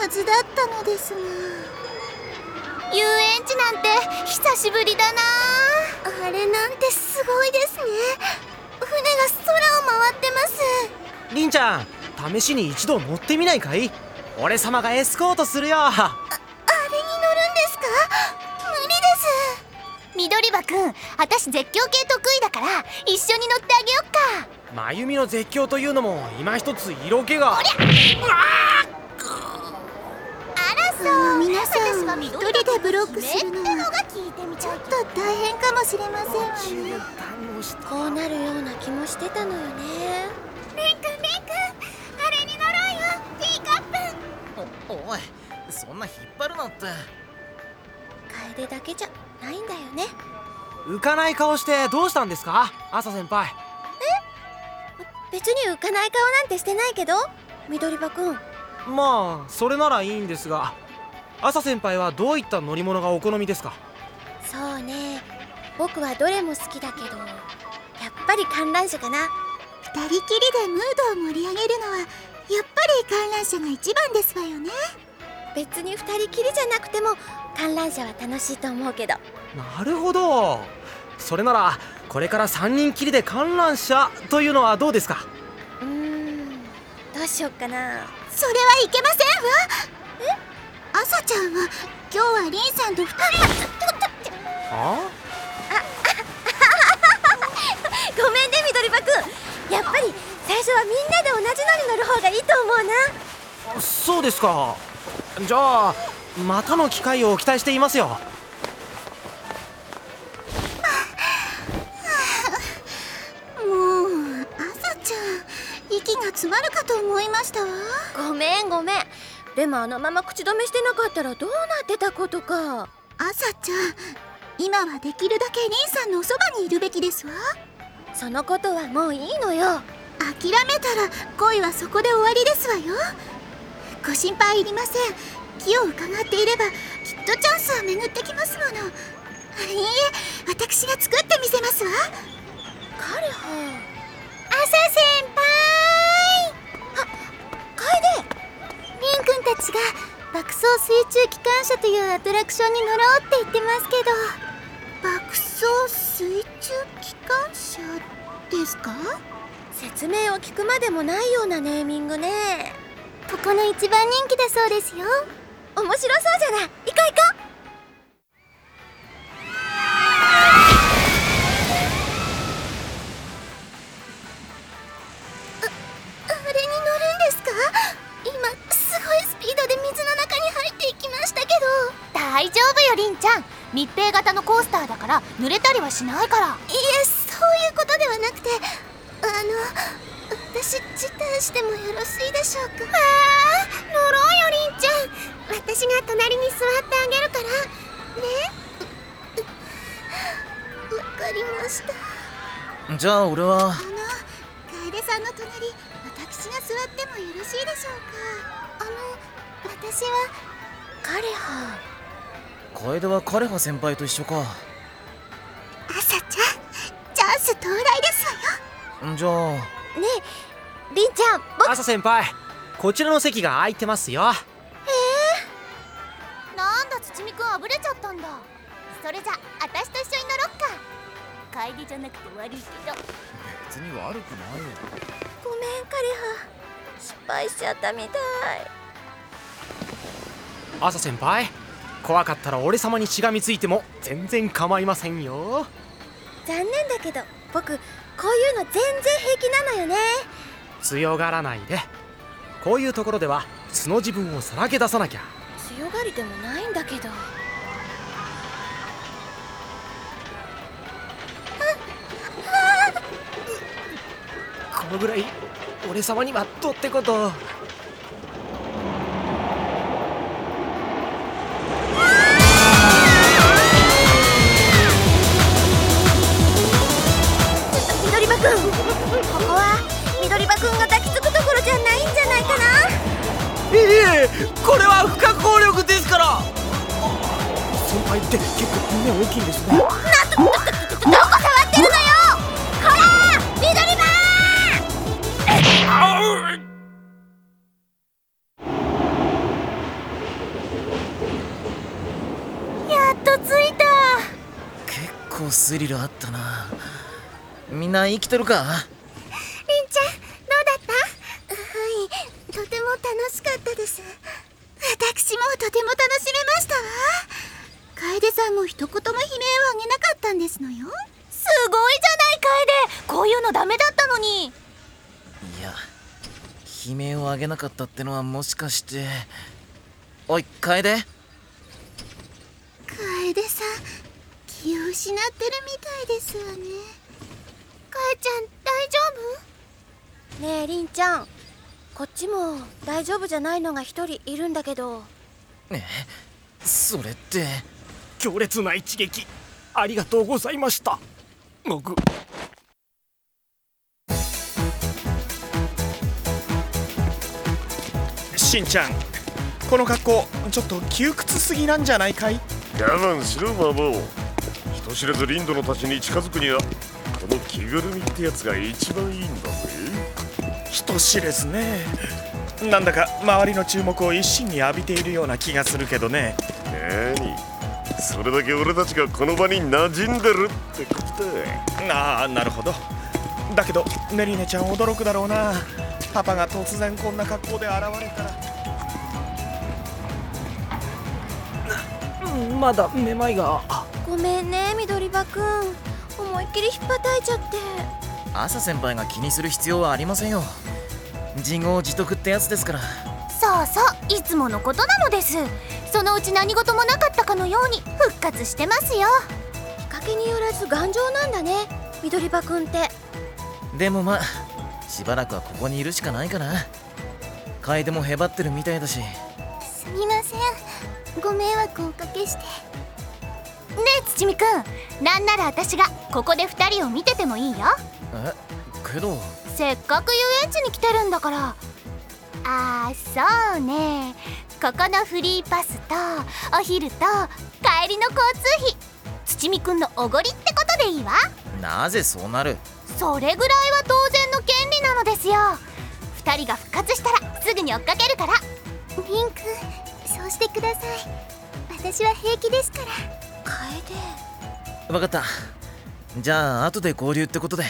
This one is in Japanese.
はずだったのですが。遊園地なんて久しぶりだな。あれなんてすごいですね。船が空を回ってます。りんちゃん試しに一度乗ってみないかい？俺様がエスコートするよ。あれに乗るんですか？無理です。緑羽くん私絶叫系得意だから一緒に乗ってあげよっか真由美の絶叫というのも今一つ色気が。あらそう。皆さん私は緑一人でブロックするのはちょっと大変かもしれません。わねこうなるような気もしてたのよね。レンくんレンくんあれに乗ろうよティーカップ。おおいそんな引っ張るなって。楓だけじゃないんだよね。浮かない顔してどうしたんですか？朝先輩別に浮かない顔なんてしてないけど？緑羽くん。まあそれならいいんですが。朝先輩はどういった乗り物がお好みですか？そうね。僕はどれも好きだけどやっぱり観覧車かな。二人きりでムードを盛り上げるのはやっぱり観覧車が一番ですわよね。別に二人きりじゃなくても観覧車は楽しいと思うけど。なるほど。それならこれから3人きりで観覧車というのはどうですか？うーんどうしよっかな。それはいけませんわ。え朝ちゃんは今日はリンさんと二人は ごめんね緑羽くんやっぱり最初はみんなで同じのに乗る方がいいと思うな。あそうですか。じゃあまたの機会を期待していますよが詰まるかと思いましたわ。ごめんごめん。でもあのまま口止めしてなかったらどうなってたことか。朝ちゃん今はできるだけリンさんのおそばにいるべきですわ。そのことはもういいのよ。諦めたら恋はそこで終わりですわよ。ご心配いりません。気を伺っていればきっとチャンスは巡ってきますもの。いいえ私が作ってみせます走水中機関車というアトラクションに乗ろうって言ってますけど。爆走水中機関車ですか？説明を聞くまでもないようなネーミングね。ここの一番人気だそうですよ。面白そうじゃない？行こう行こあから濡れたりはしないから。いえそういうことではなくてあの私辞退してもよろしいでしょうか？ああ乗ろうよりんちゃん。私が隣に座ってあげるから。ね？わかりました。じゃあ俺は。あの楓さんの隣私が座ってもよろしいでしょうか？あの私は彼は楓は枯葉先輩と一緒かス到来です。わよんじゃあ。ねえりんちゃん僕。朝先輩こちらの席が空いてますよ。なんだつちみくんあぶれちゃったんだ。それじゃ私と一緒に乗ろっか。楓じゃなくて悪いけど。別に悪くないよ。ごめん彼は失敗しちゃったみたい。朝先輩怖かったら俺様にしがみついても全然構いませんよ残念だけど僕こういうの全然平気なのよね。強がらないで。こういうところでは素の自分をさらけ出さなきゃ。強がりでもないんだけど。このぐらい俺様にはどってこと先輩って結構胸大きいんですね。などどこ触ってるのよこら緑ーやっと着いた。結構スリルあったな。みんな生きとるか？りんちゃんどうだった？はいとても楽しかったです。私もとても楽しめました。わ一言も悲鳴をあげなかったんですのよ。すごいじゃない楓こういうのダメだったのに。いや悲鳴を上げなかったってのはもしかして。おい楓。楓さん気を失ってるみたいですわね。かえちゃん大丈夫？ねえりんちゃん。こっちも大丈夫じゃないのが一人いるんだけど。えそれって強烈な一撃。ありがとうございました。僕。しんちゃんこの格好ちょっと窮屈すぎなんじゃないかい？我慢しろマモ人知れずリンドのたちに近づくにはこの着ぐるみってやつが一番いいんだぜ。人知れずね。なんだか周りの注目を一身に浴びているような気がするけどね。なにそれだけ俺たちがこの場に馴染んでるってことだああなるほど。だけどネリネちゃん驚くだろうな。パパが突然こんな格好で現れたら。まだめまいが。ごめんね緑葉くん。思いっきりひっぱたいちゃって。朝先輩が気にする必要はありませんよ。自業自得ってやつですから。そうそういつものことなのですそのうち何事もなかったかのように復活してますよ。見かけによらず頑丈なんだね。緑葉くんって。でもまあしばらくはここにいるしかないかな。楓もへばってるみたいだし。すみません。ご迷惑をおかけして。ねえ土見くん。なんなら私がここで2人を見ててもいいよ。えけど。せっかく遊園地に来てるんだから。あーそうねここのフリーパスとお昼と帰りの交通費。土見くんのおごりってことでいいわ。なぜそうなる？それぐらいは当然の権利なのですよ。2人が復活したらすぐに追っかけるから。リンクそうしてください。私は平気ですから。楓。分かった。じゃあ後で合流ってことで